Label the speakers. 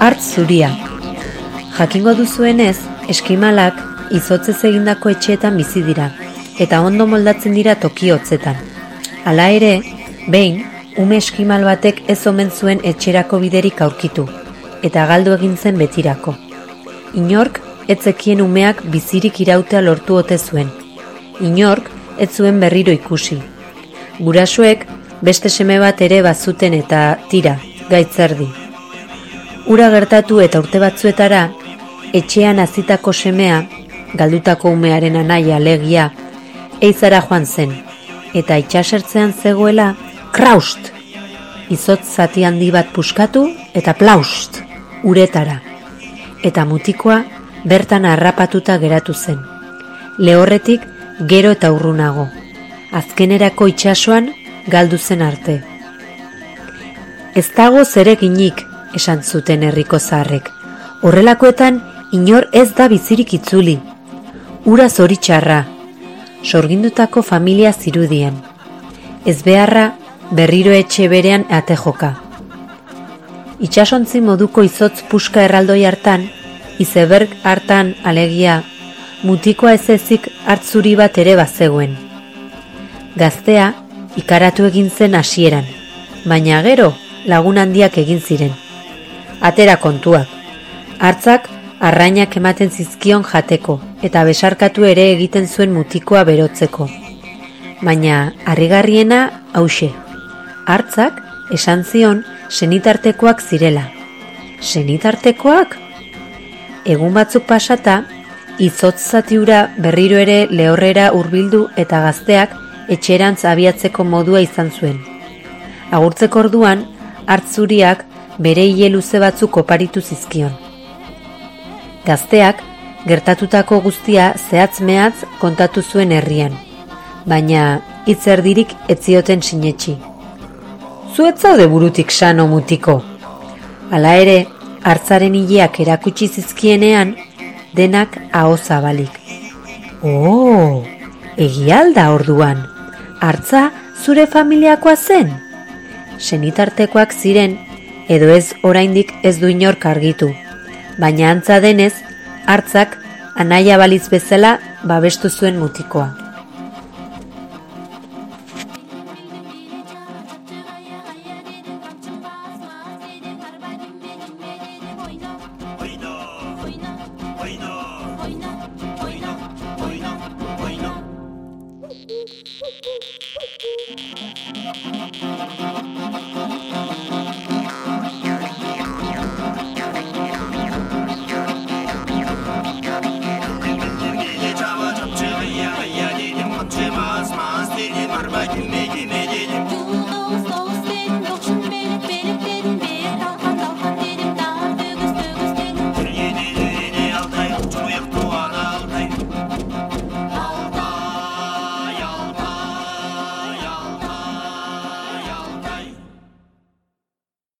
Speaker 1: Artz zuria. Jakingo duzuenez, eskimalak izotzez egindako etxeetan bizi dira, eta ondo moldatzen dira toki hotzetan. Hala ere, behin, ume eskimal batek ez omen zuen etxerako biderik aurkitu, eta galdu egin zen betirako. Inork, etzekien umeak bizirik irautea lortu ote zuen. Inork, ez zuen berriro ikusi. Gurasuek, beste seme bat ere bazuten eta tira, gaitzerdi. Ura gertatu eta urte batzuetara, etxean azitako semea, galdutako umearen anaia legia, eizara joan zen, eta itxasertzean zegoela, kraust! Izot zati handi bat puskatu eta plaust! Uretara. Eta mutikoa bertan harrapatuta geratu zen. Lehorretik gero eta urrunago. Azkenerako itxasoan galdu zen arte. Ez dago zereginik, esan zuten herriko zaharrek. Horrelakoetan inor ez da bizirik itzuli. Ura zoritxarra, sorgindutako familia zirudien. Ez beharra berriro etxe berean ate joka. Itxasontzi moduko izotz puska erraldoi hartan, izeberg hartan alegia, mutikoa ez ezik hartzuri bat ere bazegoen. Gaztea, ikaratu egin zen hasieran, baina gero lagun handiak egin ziren. Atera kontuak, hartzak arrainak ematen zizkion jateko eta besarkatu ere egiten zuen mutikoa berotzeko. Baina harrigarriena hause. Hartzak esan zion senitartekoak zirela. Senitartekoak? Egun batzuk pasata, izotzatiura berriro ere lehorrera hurbildu eta gazteak etxerantz abiatzeko modua izan zuen. Agurtzeko orduan, hartzuriak bere hile luze batzuk oparitu zizkion. Gazteak, gertatutako guztia zehatz mehatz kontatu zuen herrian, baina hitz erdirik etzioten sinetxi. Zuetzaude burutik sano mutiko. Hala ere, hartzaren hileak erakutsi zizkienean, denak aho zabalik. Oh, egialda orduan, hartza zure familiakoa zen? Senitartekoak ziren, edo ez oraindik ez du inork argitu baina antza denez, hartzak anaia baliz bezala babestu zuen mutikoa.